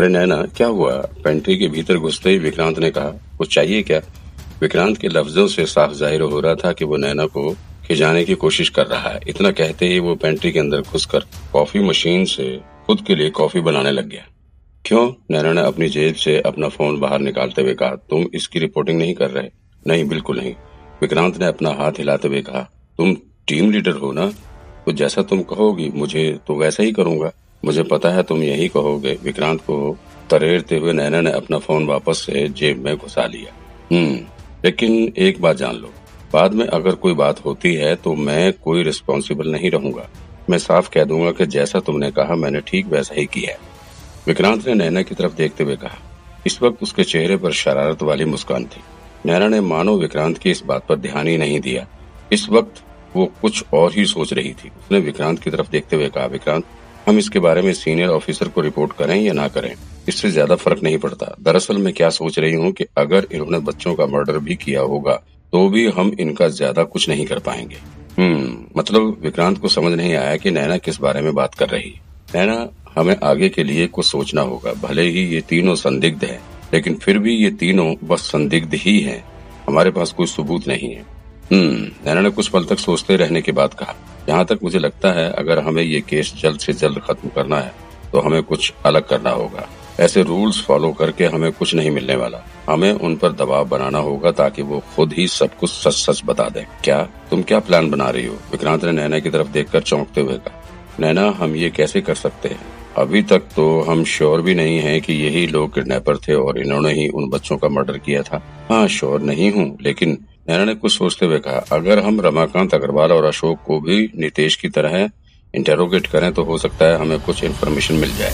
अरे नैना, क्या हुआ? पेंट्री के भीतर घुसते ही विक्रांत ने कहा, कुछ चाहिए क्या? विक्रांत के लफ्जों से साफ़ ज़ाहिर हो रहा था कि वो नैना को खिजाने की कोशिश कर रहा है। इतना कहते ही वो पेंट्री के अंदर घुसकर कॉफ़ी मशीन से खुद के लिए कॉफ़ी बनाने लग गया। क्यों? नैना ने अपनी जेब से अपना फ़ोन बाहर निकालते हुए कहा, तुम इसकी रिपोर्टिंग नहीं कर रहे? नहीं, बिल्कुल नहीं। विक्रांत ने अपना हाथ हिलाते हुए कहा, तुम टीम लीडर हो ना? तो जैसा तुम कहोगी, मुझे तो वैसा ही करूँगा। मुझे पता है तुम यही कहोगे, विक्रांत को तरेरते हुए नैना ने अपना फ़ोन वापस से जेब में घुसा लिया। हम्म लेकिन एक बात जान लो। बाद में अगर कोई बात होती है तो मैं कोई रिस्पॉन्सिबल नहीं रहूँगा। मैं साफ़ कह दूँगा कि जैसा तुमने कहा, मैंने ठीक वैसा ही किया है। विक्रांत ने नैना की तरफ़ देखते हुए कहा, इस वक्त उसके चेहरे पर शरारत वाली मुस्कान थी। नैना ने मानो विक्रांत की इस बात पर ध्यान ही नहीं दिया। इस वक्त वो कुछ और ही सोच रही थी। उसने विक्रांत की तरफ़ देखते हुए कहा, विक्रांत हम इसके बारे में सीनियर ऑफिसर को रिपोर्ट करें या ना करें, इससे ज़्यादा फ़र्क नहीं पड़ता। दरअसल मैं क्या सोच रही हूँ कि अगर इन्होंने बच्चों का मर्डर भी किया होगा तो भी हम इनका ज़्यादा कुछ नहीं कर पाएँगे। हम्म मतलब विक्रांत को समझ नहीं आया कि नैना किस बारे में बात कर रही। नैना, हमें आगे के लिए कुछ सोचना होगा। भले ही ये तीनों संदिग्ध है, लेकिन फिर भी ये तीनों बस संदिग्ध ही है। हमारे पास कोई सबूत नहीं है। हम्म नैना ने कुछ पल तक सोचते रहने के बाद कहा यहाँ तक मुझे लगता है अगर हमें ये केस जल्द से जल्द खत्म करना है तो हमें कुछ अलग करना होगा। ऐसे रूल्स फॉलो करके हमें कुछ नहीं मिलने वाला। हमें उन पर दबाव बनाना होगा ताकि वो खुद ही सब कुछ सच सच बता दें। क्या? तुम क्या प्लान बना रही हो? विक्रांत ने नैना की तरफ़ देखकर चौंकते हुए कहा। नैना, हम ये कैसे कर सकते हैं? अभी तक तो हम श्योर भी नहीं है कि यही लोग किडनैपर थे और इन्होंने ही उन बच्चों का मर्डर किया था। हाँ श्योर नहीं हूँ, लेकिन नैना ने कुछ सोचते हुए कहा, अगर हम रमाकांत अग्रवाल और अशोक को भी नितेश की तरह इंटेरोगेट करें तो हो सकता है हमें कुछ इन्फॉर्मेशन मिल जाए।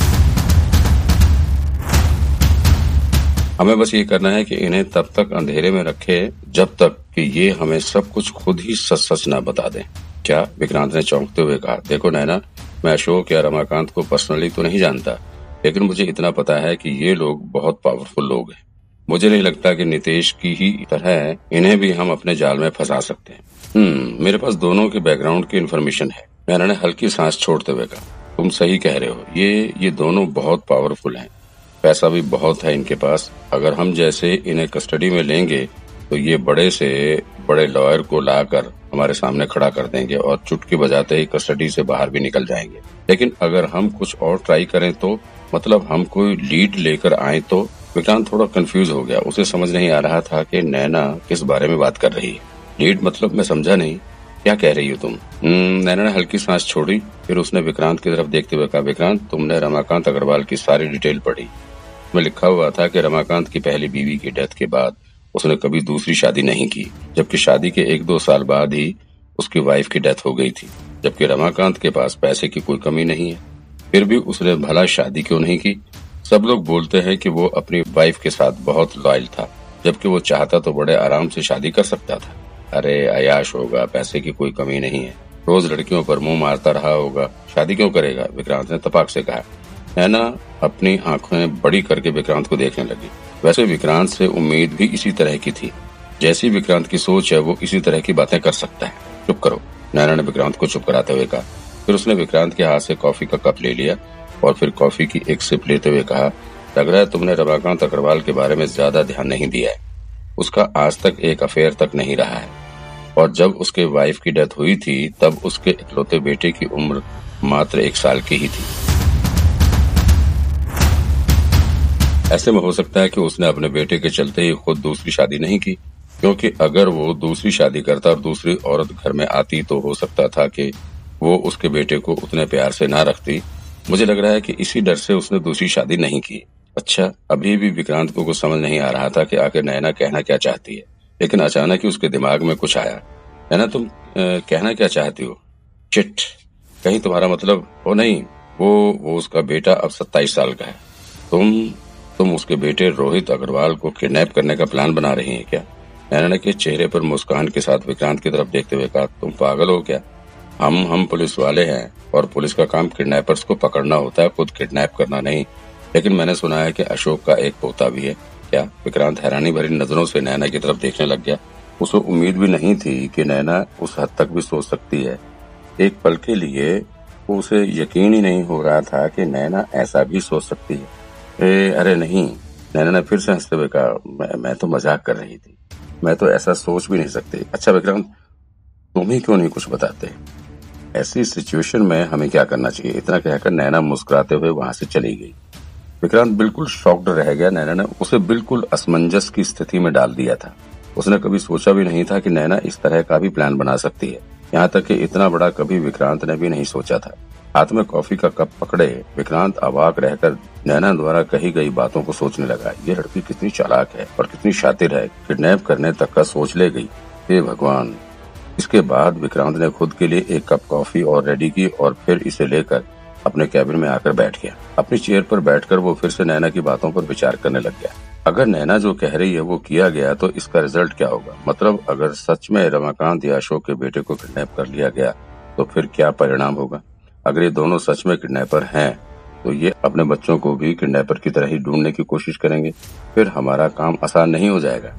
हमें बस ये करना है कि इन्हें तब तक अंधेरे में रखे जब तक कि ये हमें सब कुछ खुद ही सच सच न बता दें। क्या विक्रांत ने चौंकते हुए कहा, देखो नैना मैं अशोक या रमाकांत को पर्सनली तो नहीं जानता, लेकिन मुझे इतना पता है कि ये लोग बहुत पावरफुल लोग हैं। मुझे नहीं लगता कि नितेश की ही तरह इन्हें भी हम अपने जाल में फंसा सकते हैं। हम्म मेरे पास दोनों के बैकग्राउंड की इन्फॉर्मेशन है। मैंने हल्की सांस छोड़ते हुए कहा, तुम सही कह रहे हो। ये ये दोनों बहुत पावरफुल हैं। पैसा भी बहुत है इनके पास। अगर हम जैसे इन्हें कस्टडी में लेंगे तो ये बड़े से बड़े लॉयर को लाकर हमारे सामने खड़ा कर देंगे और चुटकी बजाते ही कस्टडी से बाहर भी निकल जाएँगे। लेकिन अगर हम कुछ और ट्राई करें तो मतलब हम कोई लीड लेकर आए तो विक्रांत थोड़ा कंफ्यूज हो गया। उसे समझ नहीं आ रहा था कि नैना किस बारे में बात कर रही। है मतलब मैं समझा नहीं। क्या कह रही हो तुम? हम्म, नैना ने हल्की सांस छोड़ी फिर उसने विक्रांत की तरफ़ देखते हुए कहा विक्रांत तुमने रमाकांत अग्रवाल की सारी डिटेल पढ़ी। में लिखा हुआ था कि रमाकांत की पहली बीवी की डेथ के बाद उसने कभी दूसरी शादी नहीं की जबकि शादी के एक दो साल बाद ही उसकी वाइफ की डेथ हो गई थी जबकि रमाकांत के पास पैसे की कोई कमी नहीं है। फिर भी उसने भला शादी क्यों नहीं की? सब लोग बोलते हैं कि वो अपनी वाइफ के साथ बहुत लॉयल था, जबकि वो चाहता तो बड़े आराम से शादी कर सकता था। अरे, अयाश होगा, पैसे की कोई कमी नहीं है। रोज लड़कियों पर मुँह मारता रहा होगा। शादी क्यों करेगा? विक्रांत ने तपाक से कहा। नैना अपनी आँखें बड़ी करके विक्रांत को देखने लगी। वैसे विक्रांत से उम्मीद भी इसी तरह की थी। जैसी विक्रांत की सोच है, वो इसी तरह की बातें कर सकता है। चुप करो। नैना ने विक्रांत को चुप कराते हुए कहा। फिर उसने विक्रांत के हाथ से कॉफ़ी का कप ले लिया और फिर कॉफ़ी की एक सिप लेते हुए कहा, लग रहा है तुमने रमाकांत अग्रवाल के बारे में ज़्यादा ध्यान नहीं दिया है। उसका आज तक एक अफेयर तक नहीं रहा है। और जब उसके वाइफ की डेथ हुई थी, तब उसके इकलौते बेटे की उम्र मात्र एक साल की ही थी। ऐसे में हो सकता है कि उसने अपने बेटे के चलते ही खुद दूसरी शादी नहीं की, क्योंकि अगर वो दूसरी शादी करता और दूसरी औरत घर में आती तो हो सकता था कि वो उसके बेटे को उतने प्यार से ना रखती मुझे लग रहा है कि इसी डर से उसने दूसरी शादी नहीं की। अच्छा अभी भी विक्रांत को कुछ समझ नहीं आ रहा था कि आखिर नैना कहना क्या चाहती है। लेकिन अचानक ही उसके दिमाग में कुछ आया। नैना तुम आ, कहना क्या चाहती हो? चिट कहीं तुम्हारा मतलब हो नहीं? वो वो उसका बेटा अब सत्ताईस साल का है। तुम तुम उसके बेटे रोहित अग्रवाल को किडनैप करने का प्लान बना रही है क्या? नैना के चेहरे पर मुस्कान के साथ विक्रांत की तरफ़ देखते हुए कहा तुम पागल हो क्या? हम हम पुलिस वाले हैं और पुलिस का काम किडनैपर्स को पकड़ना होता है खुद किडनैप करना नहीं। लेकिन मैंने सुना है कि अशोक का एक पोता भी है। क्या विक्रांत हैरानी भरी नज़रों से नैना की तरफ़ देखने लग गया? उसे उम्मीद भी नहीं थी कि नैना उस हद तक भी सोच सकती है। एक पल के लिए उसे यकीन ही नहीं हो रहा था कि नैना ऐसा भी सोच सकती है। ए अरे नहीं नैना ने फिर से हँसते हुए कहा मैं, तो मज़ाक कर रही थी। मैं तो ऐसा सोच भी नहीं सकती। अच्छा विक्रांत तुम ही क्यों नहीं कुछ बताते? ऐसी सिचुएशन में हमें क्या करना चाहिए? इतना कहकर नैना मुस्कुराते हुए वहाँ से चली गई। विक्रांत बिल्कुल शॉक्ड रह गया। नैना ने उसे बिल्कुल असमंजस की स्थिति में डाल दिया था। उसने कभी सोचा भी नहीं था कि नैना इस तरह का भी प्लान बना सकती है। यहाँ तक कि इतना बड़ा कभी विक्रांत ने भी नहीं सोचा था। हाथ में कॉफ़ी का कप पकड़े, विक्रांत अवाक रहकर नैना द्वारा कही गई बातों को सोचने लगा। ये लड़की कितनी चालाक है और कितनी शातिर है। किडनैप करने तक का सोच ले गई। हे भगवान! इसके बाद विक्रांत ने खुद के लिए एक कप कॉफ़ी और रेडी की और फिर इसे लेकर अपने कैबिन में आकर बैठ गया। अपनी चेयर पर बैठकर वो फिर से नैना की बातों पर विचार करने लग गया। अगर नैना जो कह रही है वो किया गया तो इसका रिज़ल्ट क्या होगा? मतलब अगर सच में रमाकांत या अशोक के बेटे को किडनैप कर लिया गया तो फिर क्या परिणाम होगा? अगर ये दोनों सच में किडनैपर हैं तो ये अपने बच्चों को भी किडनैपर की तरह ही ढूँढने की कोशिश करेंगे। फिर हमारा काम आसान नहीं हो जाएगा।